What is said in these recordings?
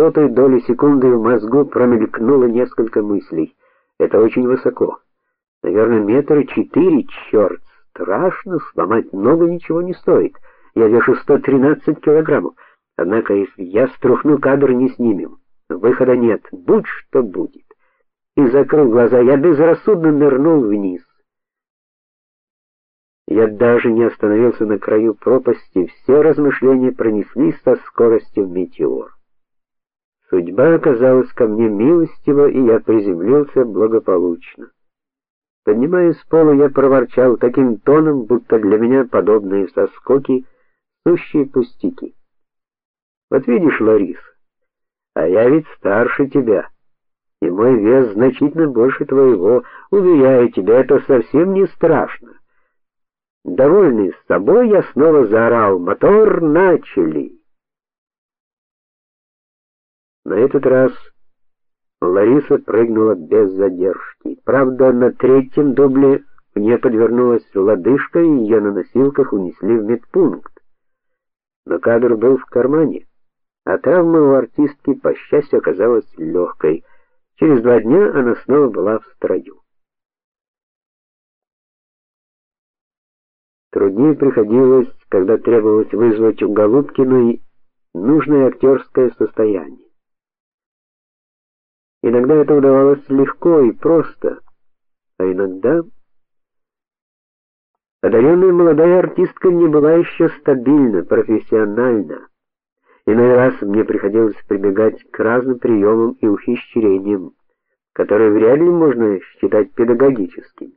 сотой доли секунды в мозгу промелькнуло несколько мыслей. Это очень высоко. Наверное, метра четыре, черт, страшно, сломать ногу ничего не стоит. Я вешу 113 килограммов. Однако, если я струхну, кадр не снимем. Выхода нет, будь что будет. И закрыл глаза, я безрассудно нырнул вниз. Я даже не остановился на краю пропасти, все размышления пронеслись со скоростью метеор. Судьба оказалась ко мне милостива, и я приземлился благополучно. Поднимаясь с пола, я проворчал таким тоном, будто для меня подобные соскоки сущие пустяки. Вот видишь, Лариса, а я ведь старше тебя. И мой вес значительно больше твоего. Уверяю тебя, это совсем не страшно. Довольный с собой, я снова заорал: "Мотор начали!" На этот раз Лариса прыгнула без задержки. Правда, на третьем дубле мне подвернулась лодыжка, и ее на носилках унесли в медпункт. Но кадр был в кармане, а травма у артистки, по счастью, оказалась легкой. Через два дня она снова была в строю. Труднее приходилось, когда требовалось вызвать у Голубкиной нужное актерское состояние. Иногда это удавалось легко и просто, а иногда одаренная молодая артистка не была еще стабильна, профессиональна. Иной раз мне приходилось прибегать к разным приемам и ухищрениям, которые вряд ли можно считать педагогическими.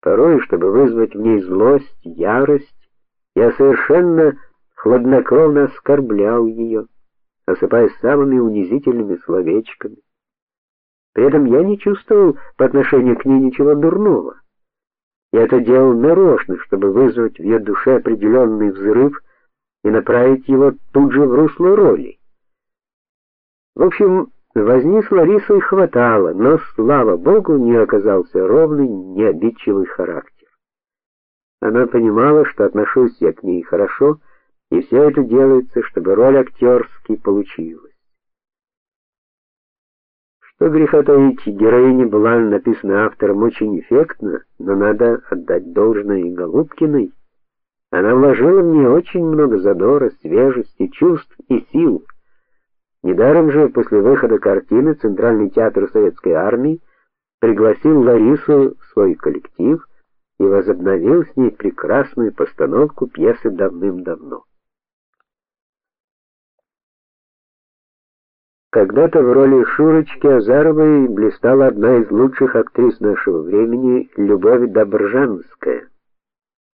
Порой, чтобы вызвать в ней злость, ярость, я совершенно хладнокровно оскорблял ее, осыпая самыми унизительными словечками. При этом я не чувствовал по отношению к ней ничего дурного. Я это делал нарочно, чтобы вызвать в ее душе определенный взрыв и направить его тут же в русло роли. В общем, Возни с Ларисой хватало, но слава богу, у нее оказался ровный, необидчивый характер. Она понимала, что отношусь я к ней хорошо, и все это делается, чтобы роль актерски получилась. Что греха таить, героиня была написана автором очень эффектно, но надо отдать должное и Голубкиной. Она вложила в мне очень много задора, свежести, чувств и сил. Недаром же после выхода картины Центральный театр Советской армии пригласил Ларису в свой коллектив и возобновил с ней прекрасную постановку пьесы давным-давно. Когда-то в роли Шурочки Азаровой блистала одна из лучших актрис нашего времени Любовь Добржанская.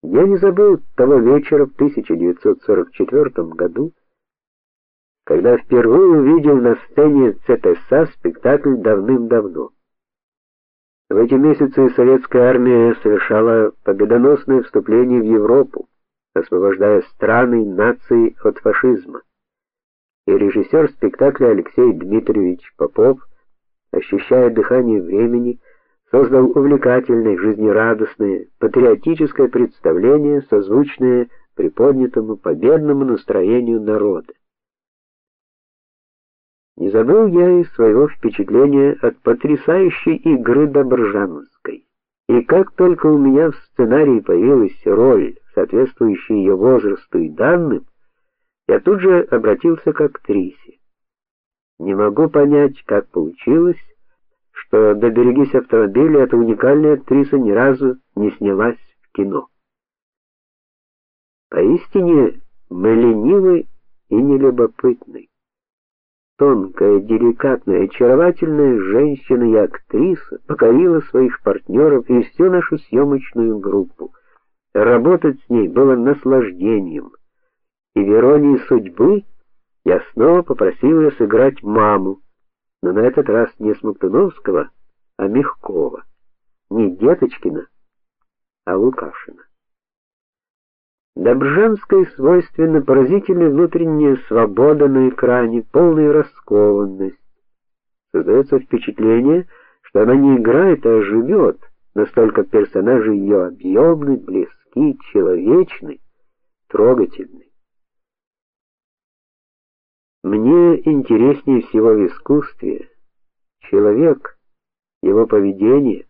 Я не забыл того вечера в 1944 году, когда впервые увидел на сцене ЦТСА спектакль давным-давно. В эти месяцы советская армия совершала победоносное вступление в Европу, освобождая страны и нации от фашизма. И режиссер спектакля Алексей Дмитриевич Попов, ощущая дыхание времени, создал увлекательное, жизнерадостное, патриотическое представление, созвучное приподнятому победному настроению народа. Не забыл я и своего впечатления от потрясающей игры Добржановской. И как только у меня в сценарии появилась роль, соответствующая ее возрасту и данным, я тут же обратился к актрисе. Не могу понять, как получилось, что до берегись автомобиля эта уникальная актриса ни разу не снялась в кино. Поистине мы ленивы и нелюбопытны тонкая, деликатная, очаровательная женщина и актриса покорила своих партнеров и всю нашу съемочную группу. Работать с ней было наслаждением. И в иронии судьбы я снова попросил ее сыграть маму, но на этот раз не Смоктуновского, а Мягкова. Не Деточкина, а Лукашина. Добржанской свойственна поразительная внутренняя свобода на экране, полная раскованность. Создается впечатление, что она не играет, а живет. Настолько персонажи ее объемны, близки, человечны, трогательны. Мне интереснее всего в искусстве человек, его поведение,